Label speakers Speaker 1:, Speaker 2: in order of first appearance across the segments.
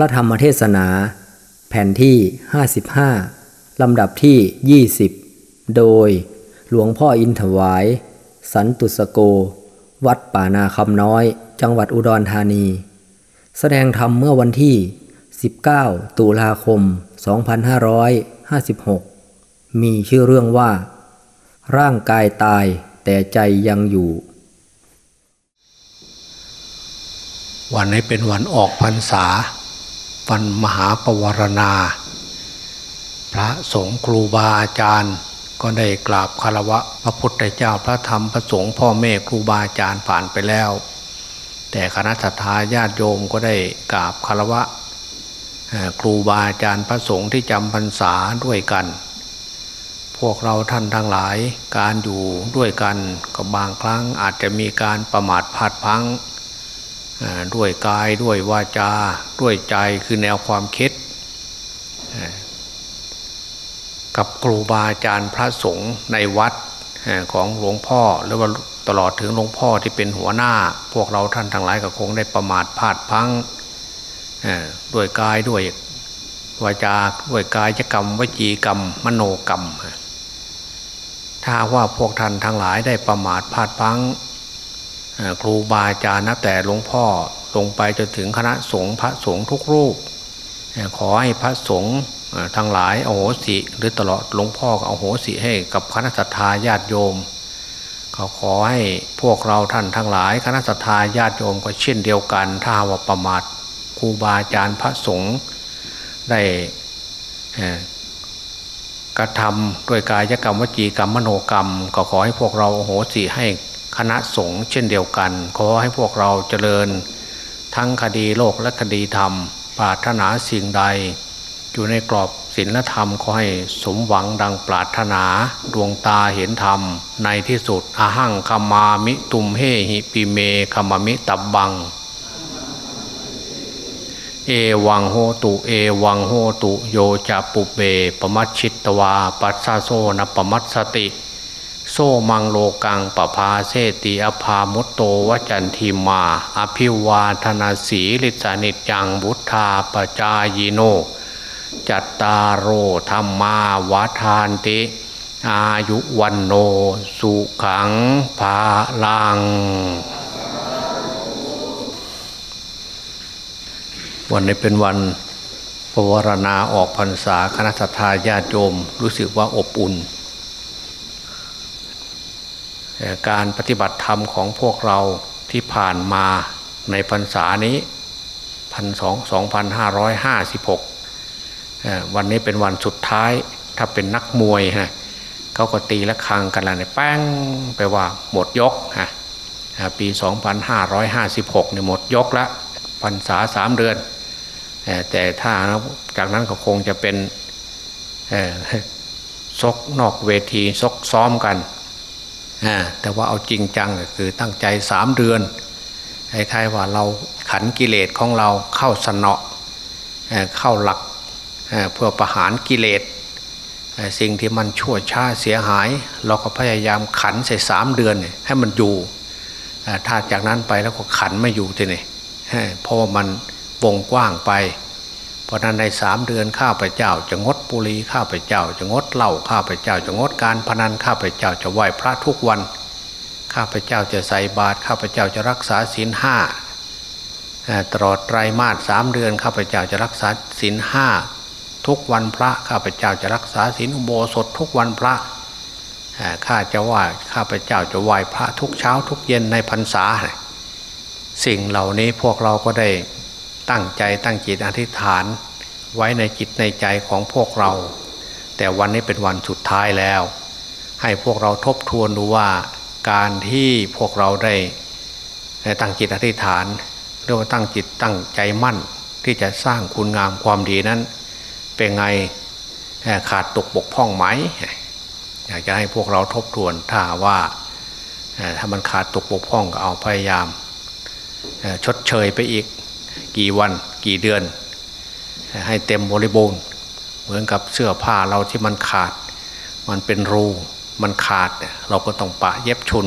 Speaker 1: พระธรรมเทศนา แผ่นที่ 55 ลำดับที่ 20 โดยหลวงพ่ออินถวาย สันตุสโก วัดป่านาคำน้อย จังหวัดอุดรธานี แสดงธรรมเมื่อวันที่ 19 ตุลาคม 2556 มีชื่อเรื่องว่า ร่างกายตายแต่ใจยังอยู่
Speaker 2: วันนี้เป็นวันออกพรรษา วันมหาปวารณา พระสงฆ์ครูบาอาจารย์ ก็ได้กราบคารวะพระพุทธเจ้าพระธรรมพระสงฆ์พ่อแม่ครูบาอาจารย์ผ่านไปแล้ว แต่คณะสัตยาญาติโยมก็ได้กราบคารวะครูบาอาจารย์พระสงฆ์ที่จำพรรษาด้วยกัน พวกเราท่านทั้งหลายการอยู่ด้วยกันก็บางครั้งอาจจะมีการประมาทพลาดพลั้ง ด้วยกายด้วยวาจา ด้วยใจคือแนวความคิด กับครูบาอาจารย์พระสงฆ์ในวัดของหลวงพ่อหรือว่าตลอดถึงหลวงพ่อที่เป็นหัวหน้า พวกเราท่านทั้งหลายก็คงได้ประมาทพลาดพังด้วยกายด้วยวาจาด้วยกายกรรมวจีกรรม มโนกรรม ถ้าว่าพวกท่านทั้งหลายได้ประมาทพลาดพัง ครูบาอาจารย์นับแต่หลวงพ่อลงไปจนถึงคณะสงฆ์พระสงฆ์ทุกรูป ขอให้พระสงฆ์ทั้งหลายโอโหสิหรือตลอดหลวงพ่อโอโหสิให้กับคณะสัตยาญาติโยมเขาขอให้พวกเราท่านทั้งหลาย คณะสัตยาญาติโยมก็เช่นเดียวกัน ถ้าว่าประมาทครูบาอาจารย์พระสงฆ์ได้กระทำด้วยกายกรรมวจีกรรมมโนกรรม ก็ขอให้พวกเราโอโหสิให้ คณะสงฆ์เช่นเดียวกัน ขอให้พวกเราเจริญ ทั้งคดีโลกและคดีธรรมปรารถนาสิ่งใด อยู่ในกรอบศีลธรรมขอให้สมหวังดังปรารถนาดวงตาเห็นธรรม ในที่สุดอาหังคามามิตุมเฮหิปิเมคามามิตับบัง เอวังโหตุเอวังโหตุโยจะปุเบปมัชชิตวาปัสสะโซนปมัสสติ มังโลกังปภาเสติอภามุตโตวจันทีมา อภิวาธนาสีลิสานิจังบุทธาปจายโน จัตตารโอธรรมาวาทานติ อายุวันโน สุขังภาลัง วันนี้เป็นวันปวารณาออกพรรษาคณะทาญาติโยมรู้สึกว่าอบอุ่น การปฏิบัติธรรมของพวกเราที่ผ่านมาในพรรษานี้พันสองสองพันห้าร้อยห้าสิบหกวันนี้เป็นวันสุดท้ายถ้าเป็นนักมวยฮะเขาก็ตีละครังกันแล้วเนี่ยแป้งไปว่าหมดยกฮะปี 2556เนี่ยหมดยกละพรรษาสามเดือน แต่ถ้าจากนั้นก็คงจะเป็นซกนอกเวทีซกซ้อมกัน แต่ว่าเอาจริงจังก็คือตั้งใจสามเดือนคล้ายๆว่าเราขันกิเลสของเราเข้าสนอเข้าหลักเพื่อประหารกิเลสสิ่งที่มันชั่วช้าเสียหาย เราก็พยายามขันใส่สามเดือนให้มันอยู่ถ้าจากนั้นไปแล้วก็ขันไม่อยู่ทีนี่เพราะว่ามันวงกว้างไป เพราะนั้นในสามเดือนข้าพเจ้าจะงดปุรีข้าพเจ้าจะงดเหล้าข้าพเจ้าจะงดการพนันข้าพเจ้าจะไหว้พระทุกวัน ข้าพเจ้าจะใส่บาตรข้าพเจ้าจะรักษาศีลห้าตลอดไตรมาสสามเดือนข้าพเจ้าจะรักษาศีลห้าทุกวันพระข้าพเจ้าจะรักษาศีลอุโบสถทุกวันพระข้าจะไหวข้าพเจ้าจะไหว้พระทุกเช้าทุกเย็นในพรรษา สิ่งเหล่านี้พวกเราก็ได้ตั้งใจตั้งจิตอธิษฐาน ไว้ในจิตในใจของพวกเรา แต่วันนี้เป็นวันสุดท้ายแล้ว ให้พวกเราทบทวนดูว่าการที่พวกเราได้ตั้งจิตอธิษฐานเรียกว่าตั้งจิตตั้งใจมั่น ที่จะสร้างคุณงามความดีนั้น เป็นไงขาดตกบกพร่องไหม อยากจะให้พวกเราทบทวนถ้าว่าถ้ามันขาดตกบกพร่องก็เอาพยายามชดเชยไปอีก กี่วันกี่เดือน ให้เต็มบริบูรณ์เหมือนกับเสื้อผ้าเราที่มันขาด มันเป็นรูมันขาดเราก็ต้องปะเย็บชุน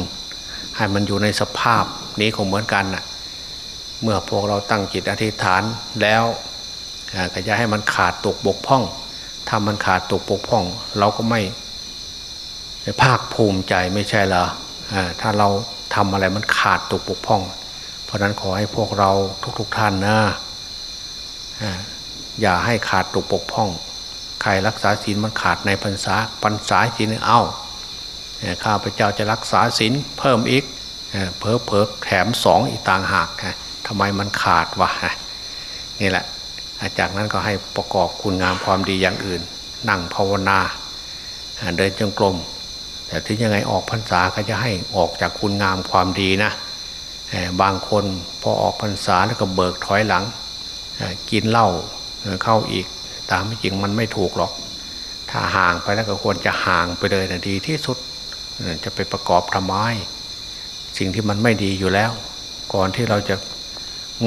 Speaker 2: ให้มันอยู่ในสภาพนี้คงเหมือนกันนะเมื่อพวกเราตั้งจิตอธิษฐานแล้วก็จะให้มันขาดตกบกพร่องถ้ามันขาดตกบกพร่อง เราก็ไม่ภาคภูมิใจไม่ใช่เหรอถ้าเราทำอะไรมันขาดตกบกพร่อง เพราะนั้นขอให้พวกเราทุกๆทท่านนะ อย่าให้ขาดตกบกพ่อง ใครรักษาศีลมันขาดในพรรษาพรรษาศีลเอ้าข้าพเจ้าจะรักษาศีลเพิ่มอีกเพิ่มเพิ่มแถมสองอีกต่างหากทำไมมันขาดวะนี่แหละจากนั้นก็ให้ประกอบคุณงามความดีอย่างอื่น นั่งภาวนา เดินจงกรมแต่ถึงยังไงออกพรรษาก็จะให้ออกจากคุณงามความดีนะบางคนพอออกพรรษาแล้วก็เบิกถอยหลังกินเหล้า เข้าอีก ตามจริงมันไม่ถูกหรอก ถ้าห่างไปแล้วก็ควรจะห่างไปเลยนะดีที่สุดจะไปประกอบทำไมสิ่งที่มันไม่ดีอยู่แล้ว ก่อนที่เราจะ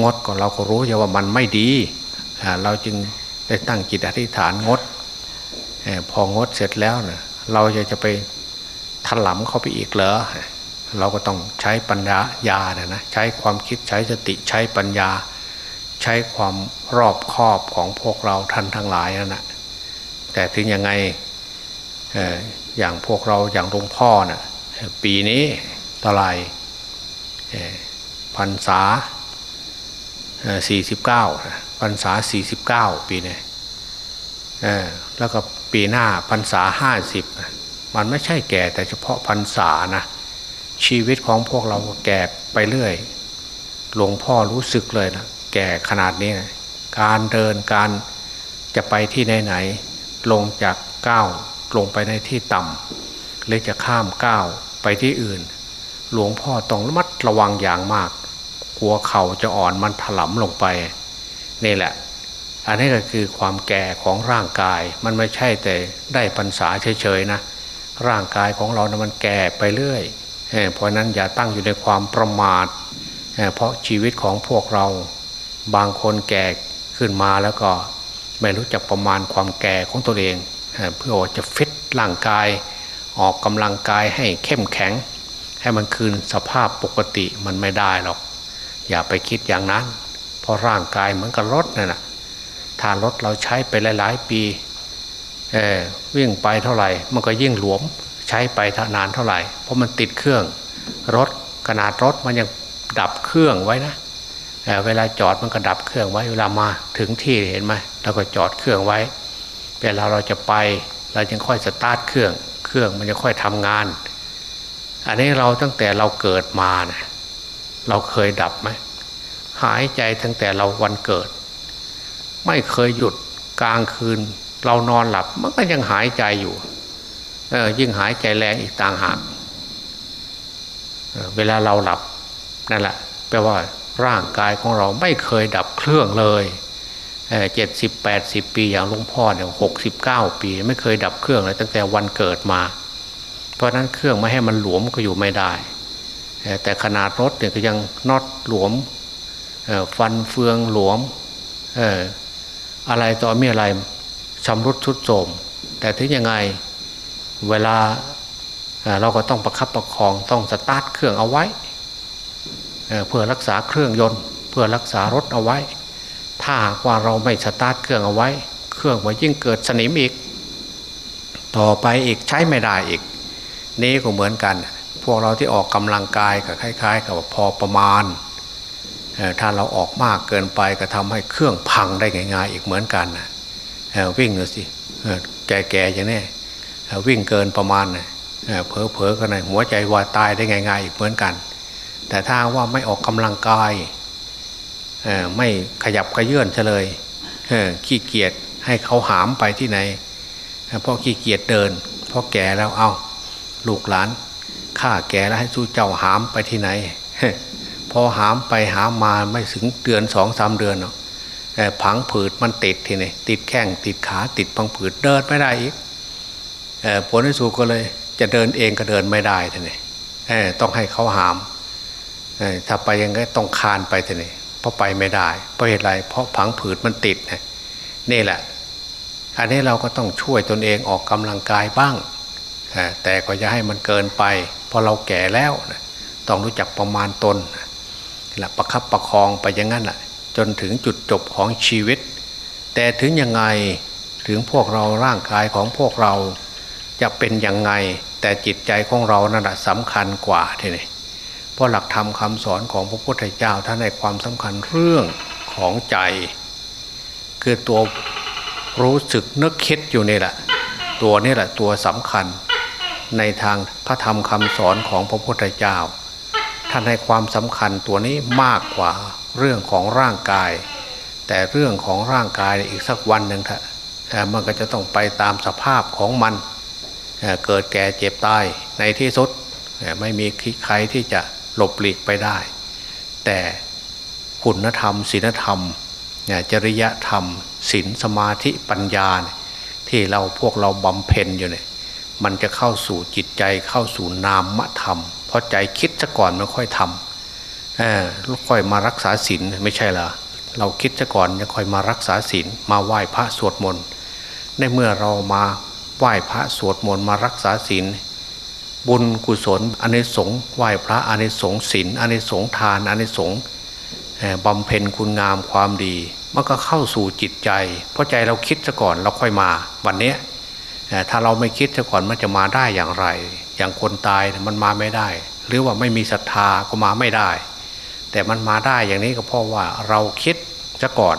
Speaker 2: งดก่อนเราก็รู้อยู่ว่ามันไม่ดีเราจึงได้ตั้งจิตอธิษฐานงดพองดเสร็จแล้วเนะเราจะจะไปถลำเข้าไปอีกเหรอเราก็ต้องใช้ปัญญายานะนะใช้ความคิดใช้สติใช้ปัญญา ใช้ความรอบคอบของพวกเราท่านทั้งหลายนั่นนะแต่ถึงยังไงอย่างพวกเราอย่างหลวงพ่อนะ่ะปีนี้ต่อไรพรรษาสี่สิบเก้าพรรษาสี่สิบเก้าปีนี้แล้วก็ปีหน้าพรรษาห้าสิบมันไม่ใช่แก่แต่เฉพาะพรรษานะชีวิตของพวกเราแก่ไปเรื่อย หลวงพ่อรู้สึกเลยนะ แก่ขนาดนี้นะการเดินการจะไปที่ไหนๆลงจากก้าวลงไปในที่ต่ำหรือจะข้ามก้าวไปที่อื่น หลวงพ่อต้องระมัดระวังอย่างมาก กลัวเข่าจะอ่อนมันถลำลงไป นี่แหละ อันนี้ก็คือความแก่ของร่างกายมันไม่ใช่แต่ได้พรรษาเฉยๆนะร่างกายของเรานะมันแก่ไปเรื่อยเพราะนั้นอย่าตั้งอยู่ในความประมาทเพราะชีวิตของพวกเรา บางคนแก่ขึ้นมาแล้วก็ไม่รู้จักประมาณความแก่ของตัวเอง เพื่อจะฟิตร่างกาย ออกกำลังกายให้เข้มแข็ง ให้มันคืนสภาพปกติมันไม่ได้หรอก อย่าไปคิดอย่างนั้น เพราะร่างกายเหมือนกับรถนั่นแหะถ้ารถเราใช้ไปหลาย ๆ ปีเออวิ่งไปเท่าไหร่ มันก็ยิ่งหลวมใช้ไปนานเท่าไหร่ เพราะมันติดเครื่อง รถขนาดรถมันยังดับเครื่องไว้นะ เวลาจอดมันก็ดับเครื่องไว้เวลามาถึงที่เห็นไหมเราก็จอดเครื่องไว้ เวลาเราจะไป เราจึงค่อยสตาร์ทเครื่อง เครื่องมันจะค่อยทำงาน อันนี้เราตั้งแต่เราเกิดมานะเราเคยดับไหมหายใจตั้งแต่เราวันเกิด ไม่เคยหยุดกลางคืน เรานอนหลับมันก็ยังหายใจอยู่เออยิ่งหายใจแรงอีกต่างหากเเวลาเราหลับนั่นแหละแปลว่า ร่างกายของเราไม่เคยดับเครื่องเลยเจ็ดสิบแปดสิบปีอย่างหลวงพ่อเนี่ยหกสิบเก้าปี ไม่เคยดับเครื่องเลยตั้งแต่วันเกิดมา เพราะนั้นเครื่องไม่ให้มันหลวมก็อยู่ไม่ได้ แต่ขนาดรถเนี่ยก็ยังน็อตหลวมฟันเฟืองหลวมอะไรต่อมีอะไรชำรุดทุดโทมแต่ถึงยังไงเวลาเราก็ต้องประคับประคองต้องสตาร์ทเครื่องเอาไว้ เพื่อรักษาเครื่องยนต์ เพื่อรักษารถเอาไว้ ถ้าหากว่าเราไม่สตาร์ทเครื่องเอาไว้ เครื่องมันยิ่งเกิดสนิมอีก ต่อไปอีกใช้ไม่ได้อีก นี่ก็เหมือนกัน พวกเราที่ออกกำลังกายกับคล้าย ๆ กับพอประมาณถ้าเราออกมากเกินไปก็ทำให้เครื่องพังได้ง่ายๆอีกเหมือนกันวิ่งดูสิแก่ๆอย่างนี้วิ่งเกินประมาณเผลอๆกันเลยหัวใจวายตายได้ง่ายๆอีกเหมือนกัน แต่ถ้าว่าไม่ออกกำลังกายไม่ขยับขยื่นเฉลยขี้เกียจให้เขาหามไปที่ไหนเพราะขี้เกียจเดินเพราะแก่แล้วเอาลูกหลานข้าแก่แล้วให้สู้เจ้าหามไปที่ไหนพอหามไปหามมาไม่ถึงเดือนสองสามเดือนเนาะผังผืดมันติดทีนี่ติดแข้งติดขาติดพังผืดเดินไม่ได้อีกผลที่สุดก็เลย จะเดินเองก็เดินไม่ได้ทีนี่ต้องให้เขาหาม ถ้าไปยังไงต้องคานไปทีนี่เพราะไปไม่ได้ เพราะเหตุไร เพราะผังผืดมันติดนี่แหละ อันนี้เราก็ต้องช่วยตนเองออกกำลังกายบ้าง แต่ก็จะให้มันเกินไปพราะเราแก่แล้วต้องรู้จักประมาณตนละประคับประคองไปอย่างนั้นแหละจนถึงจุดจบของชีวิต แต่ถึงยังไงถึงพวกเราร่างกายของพวกเราจะเป็นยังไง แต่จิตใจของเรานั่นแหะสำคัญกว่าทีนี้ เพราะหลักธรรมคาสอนของพระพุทธเจ้าท่านให้ความสำคัญเรื่องของใจ คือตัวรู้สึกนึกคิดอยู่นี่แหละ ตัวนี่แหละตัวสำคัญ ในทางพระธรรมคำสอนของพระพุทธเจ้า ท่านให้ความสำคัญตัวนี้มากกว่าเรื่องของร่างกาย แต่เรื่องของร่างกายอีกสักวันหนึ่งเถอะมันก็จะต้องไปตามสภาพของมันเกิดแก่เจ็บตายในที่สุดไม่มีใครที่จะ หลบหลีกไปได้ แต่คุณธรรมศีลธรรมจริยธรรมศีลสมาธิปัญญา ที่เราพวกเราบำเพ็ญอยู่เนี่ยมันจะเข้าสู่จิตใจเข้าสู่นามธรรม เพราะใจคิดซะก่อนมันค่อยทำเออค่อยมารักษาศีลไม่ใช่เหรอเราคิดซะก่อนจะค่อยมารักษาศีลมาไหว้พระสวดมนต์ในเมื่อเรามาไหว้พระสวดมนต์มารักษาศีล บุญกุศลอเนสงส์ไหว้พระอเนสงส์ศีลอเนสงส์ทานอเนสงส์บำเพ็ญคุณงามความดีมันก็เข้าสู่จิตใจ เพราะใจเราคิดซะก่อนเราค่อยมาวันนี้ถ้าเราไม่คิดซะก่อนมันจะมาได้อย่างไร อย่างคนตายมันมาไม่ได้ หรือว่าไม่มีศรัทธาก็มาไม่ได้ แต่มันมาได้อย่างนี้ก็เพราะว่าเราคิดซะก่อน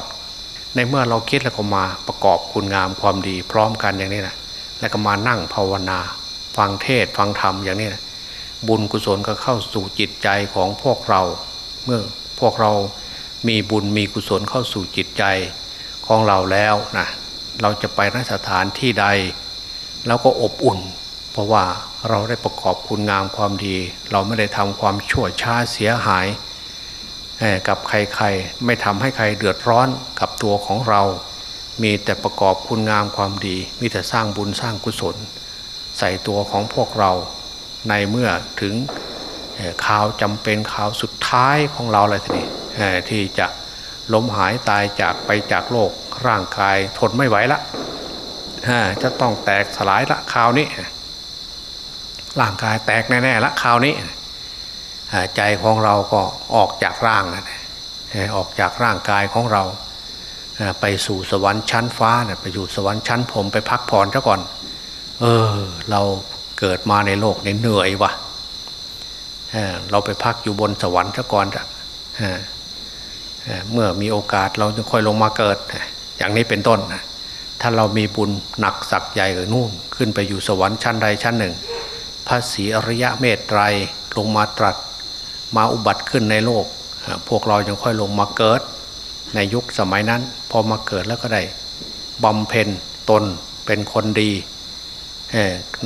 Speaker 2: ในเมื่อเราคิดแล้วก็มาประกอบคุณงามความดี พร้อมกันอย่างนี้นะแล้วก็มานั่งภาวนา ฟังเทศฟังธรรมอย่างนี้นะบุญกุศลก็เข้าสู่จิตใจของพวกเรา เมื่อพวกเรามีบุญมีกุศลเข้าสู่จิตใจของเราแล้วนะเราจะไปนสถานที่ใดเราก็อบอุ่น เพราะว่าเราได้ประกอบคุณงามความดี เราไม่ได้ทำความชั่วช้าเสียหายกับใครๆ ไม่ทำให้ใครเดือดร้อนกับตัวของเรา มีแต่ประกอบคุณงามความดี มีแต่สร้างบุญสร้างกุศล ใส่ตัวของพวกเราในเมื่อถึงข่าวจำเป็นข่าวสุดท้ายของเราเลยทีนี้ที่จะล้มหายตายจากไปจากโลกร่างกายทนไม่ไหวละจะต้องแตกสลายละคราวนี้ ร่างกายแตกแน่ๆละคราวนี้ใจของเราก็ออกจากร่างออกจากร่างกายของเรา ไปสู่สวรรค์ชั้นฟ้าไปอยู่สวรรค์ชั้นผมไปพักผ่อนซะก่อน เออ เราเกิดมาในโลกนี้เหนื่อยวะเราไปพักอยู่บนสวรรค์ซะก่อนจ้ะเมื่อมีโอกาสเราจะค่อยลงมาเกิด อย่างนี้เป็นต้น ถ้าเรามีบุญหนักสักใหญ่กับนู่นขึ้นไปอยู่สวรรค์ชั้นใดชั้นหนึ่ง พระศรีอริยะเมตไตรลงมาตรัส มาอุบัติขึ้นในโลก พวกเรายังค่อยลงมาเกิด ในยุคสมัยนั้น พอมาเกิดแล้วก็ได้บำเพ็ญตนเป็นคนดี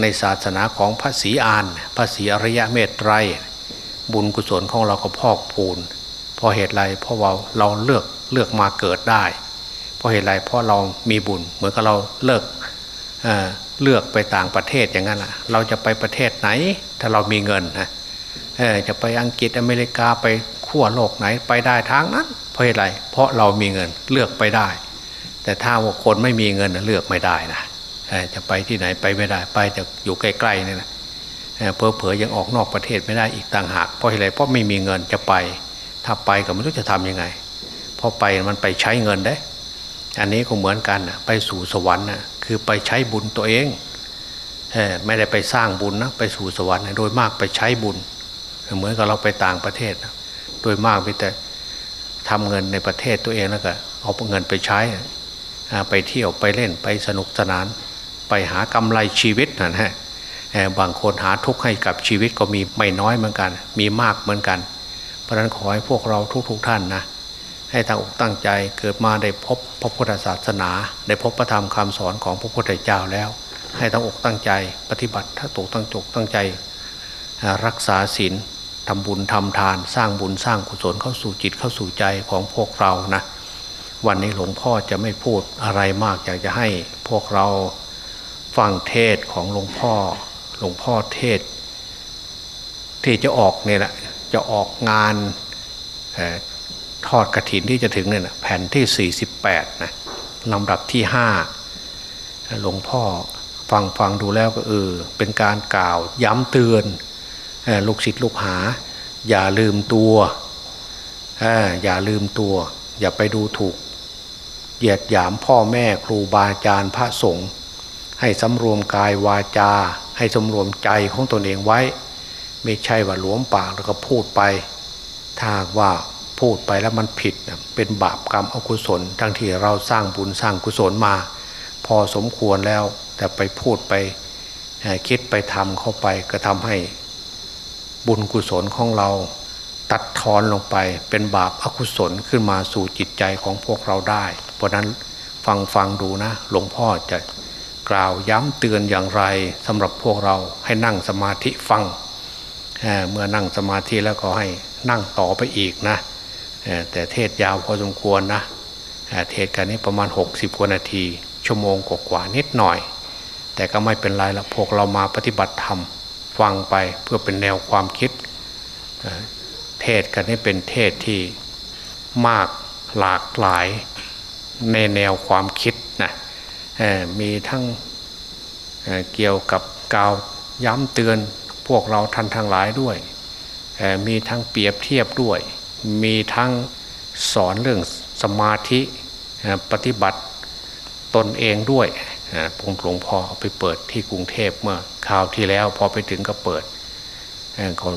Speaker 2: ในศาสนาของพระศรีอานพระศรีอริยะเมตไตรบุญกุศลของเราก็พอกพูนเพราะเหตุไรเพราะว่าเราเลือกเลือกมาเกิดได้ เพราะเหตุไรเพราะเรามีบุญ เหมือนกับเราเลิกเเลือกไปต่างประเทศอย่างนั้นแหะเราจะไปประเทศไหน ถ้าเรามีเงินนะจะไปอังกฤษอเมริกาไปขั้วโลกไหนไปได้ทางนั้น เพราะเหตุไรเพราะเรามีเงินเลือกไปได้ แต่ถ้าว่าคนไม่มีเงินเลือกไม่ได้นะ จะไปที่ไหนไปไม่ได้ ไปจะอยู่ใกล้ๆนี่นะเพอเพอยังออกนอกประเทศไม่ได้อีกต่างหาก เพราะอะไรเพราะไม่มีเงินจะไป ถ้าไปก็ไม่รู้จะทำยังไงพอไปมันไปใช้เงินได้ อันนี้ก็เหมือนกันไปสู่สวรรค์นะคือไปใช้บุญตัวเองไม่ได้ไปสร้างบุญนะไปสู่สวรรค์โดยมากไปใช้บุญ เหมือนกับเราไปต่างประเทศโดยมากไปแต่ทำเงินในประเทศตัวเองแล้วก็เอาเงินไปใช้ไปเที่ยวไปเล่นไปสนุกสนาน ไปหากำไรชีวิตนะฮะบางคนหาทุกข์ให้กับชีวิตก็มีไม่น้อยเหมือนกัน มีมากเหมือนกันพราะนั้นขอให้พวกเราทุกๆทท่านนะให้ตั้งอกตั้งใจเกิดมาได้พบพระพุทธศาสนา ได้พบพระธรรมคำสอนของพระพุทธเจ้าแล้ว ให้ตั้งอกตั้งใจปฏิบัติถ้าตกตั้งจกตั้งใจ รักษาศีลทำบุญทำทาน สร้างบุญสร้างกุศลเข้าสู่จิตเข้าสู่ใจของพวกเรานะวันนี้หลวงพ่อจะไม่พูดอะไรมากอยากจะให้พวกเรา ฟังเทศของหลวงพ่อ หลวงพ่อเทศ ที่จะออกเนี่ยแหละจะออกงานทอดกระถินที่จะถึงเนี่ยแผ่นที่ 48นะลำดับที่ 5 หลวงพ่อฟังฟังดูแล้วก็เออเป็นการกล่าวย้ำเตือนลูกศิษย์ลูกหา อย่าลืมตัวอย่าลืมตัว อย่าไปดูถูกเหยียดหยามพ่อแม่ครูบาอาจารย์พระสงฆ์ ให้สำรวมกายวาจา ให้สำรวมใจของตนเองไว้ ไม่ใช่ว่าหลวมปากแล้วก็พูดไปถ้าว่าพูดไปแล้วมันผิดเป็นบาปกรรมอกุศล ทั้งที่เราสร้างบุญสร้างกุศลมา พอสมควรแล้ว แต่ไปพูดไปคิดไปทำเข้าไปก็ทำให้บุญกุศลของเราตัดทอนลงไปเป็นบาปอกุศลขึ้นมาสู่จิตใจของพวกเราได้ เพราะนั้นฟังฟังดูนะ หลวงพ่อจะ กล่าวย้ำเตือนอย่างไรสำหรับพวกเราให้นั่งสมาธิฟังเเมื่อนั่งสมาธิแล้วก็ให้นั่งต่อไปอีกนะแต่เทศยาวพอสมควรนะเทศกันนี้ประมาณ 60กว่านาที ชั่วโมงกว่านิดหน่อย แต่ก็ไม่เป็นไรละพวกเรามาปฏิบัติธรรมฟังไปเพื่อเป็นแนวความคิด เทศกันให้เป็นเทศที่มากหลากหลายในแนวความคิดนะ มีทั้งเเกี่ยวกับกาวย้ำเตือนพวกเราทันทั้งหลายด้วย มีทั้งเปรียบเทียบด้วย มีทั้งสอนเรื่องสมาธิปฏิบัติตนเองด้วยผมหลวงพ่อเอาไปเปิดที่กรุงเทพเมื่อคราวที่แล้วพอไปถึงก็เปิด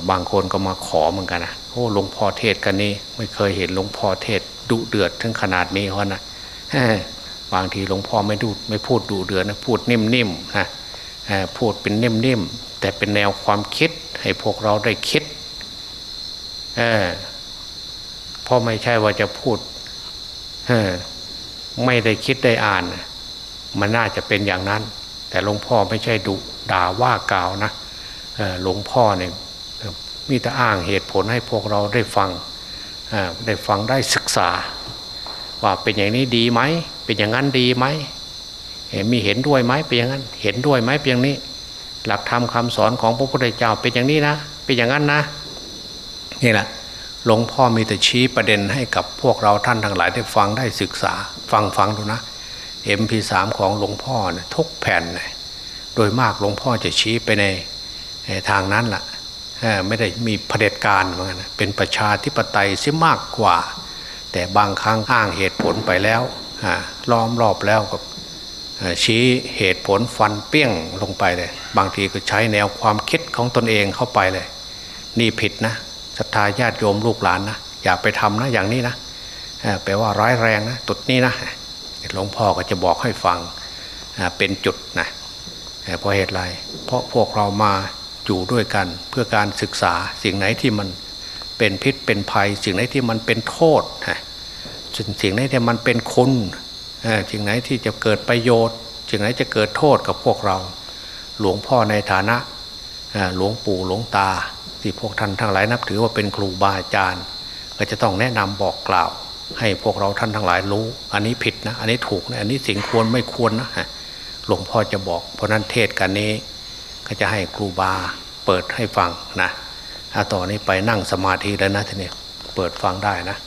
Speaker 2: บางคนก็มาขอเหมือนกันนะโอ้หลวงพ่อเทศกันนี่ไม่เคยเห็นหลวงพ่อเทศดุเดือดถึงขนาดนี้เพราะนะ บางทีหลวงพ่อไม่ดูไม่พูดดุเดือดนะพูดนิ่มๆนะพูดเป็นนิ่มๆแต่เป็นแนวความคิดให้พวกเราได้คิดเพราะไม่ใช่ว่าจะพูดไม่ได้คิดได้อ่าน มันน่าจะเป็นอย่างนั้น แต่หลวงพ่อไม่ใช่ดุด่าว่ากล่าวนะหลวงพ่อเนี่ยมีแต่อ้างเหตุผลให้พวกเราได้ฟังได้ฟังได้ศึกษา ว่าเป็นอย่างนี้ดีไหม เป็นอย่างนั้นดีไหมมีเห็นด้วยไหมเป็นอย่างนั้น เห็นด้วยไหมเป็นอย่างนี้ หลักธรรมคาสอนของพระพุทธเจ้าเป็นอย่างนี้นะเป็นอย่างนั้นนะนี่แหละหลวงพ่อมีแต่ชี้ประเด็นให้กับพวกเราท่านทั้งหลายได้ฟังได้ศึกษา ฟังฟังดูนะ MP3 ของหลวงพ่อนะทุกแผ่นนะโดยมากหลวงพ่อจะชี้ไปในทางนั้นละ่ะไม่ได้มีเผด็จการเหมือนกันเป็นประชาธิปไตยเสียมากกว่า แต่บางครั้งอ้างเหตุผลไปแล้ว ล้อมรอบแล้วก็ชี้เหตุผลฟันเปี้ยงลงไปเลย บางทีก็ใช้แนวความคิดของตนเองเข้าไปเลย นี่ผิดนะศรัทธาญาติโยมลูกหลานนะอย่าไปทำนะอย่างนี้นะแปลว่าร้ายแรงนะตุดนี้นะหลวงพ่อก็จะบอกให้ฟังเป็นจุดนะเพราะเหตุไรเพราะพวกเรามาอยู่ด้วยกันเพื่อการศึกษาสิ่งไหนที่มันเป็นพิษเป็นภัย สิ่งไหนที่มันเป็นโทษ สิ่งไหนที่มันเป็นคุณสิ่งไหนที่จะเกิดประโยชน์สิ่งไหนจะเกิดโทษกับพวกเรา หลวงพ่อในฐานะหลวงปู่หลวงตา ที่พวกท่านทั้งหลายนับถือว่าเป็นครูบาอาจารย์ ก็จะต้องแนะนำบอกกล่าว ให้พวกเราท่านทั้งหลายรู้ อันนี้ผิดนะ อันนี้ถูกนะอันนี้สิ่งควรไม่ควรนะหลวงพ่อจะบอก เพราะนั้นเทศกันนี้ ก็จะให้ครูบาเปิดให้ฟังนะถ้าต่อนนี้ไปนั่งสมาธิแล้วนะทีนี้เปิดฟังได้นะ